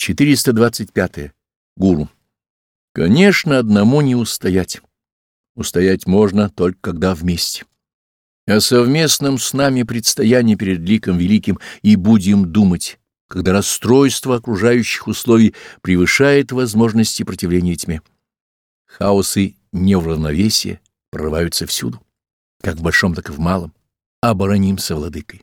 425. -е. Гуру. Конечно, одному не устоять. Устоять можно только когда вместе. О совместном с нами предстоянии перед ликом великим и будем думать, когда расстройство окружающих условий превышает возможности противления тьме. Хаосы неуравновесия прорываются всюду, как в большом, так и в малом. Оборонимся владыкой.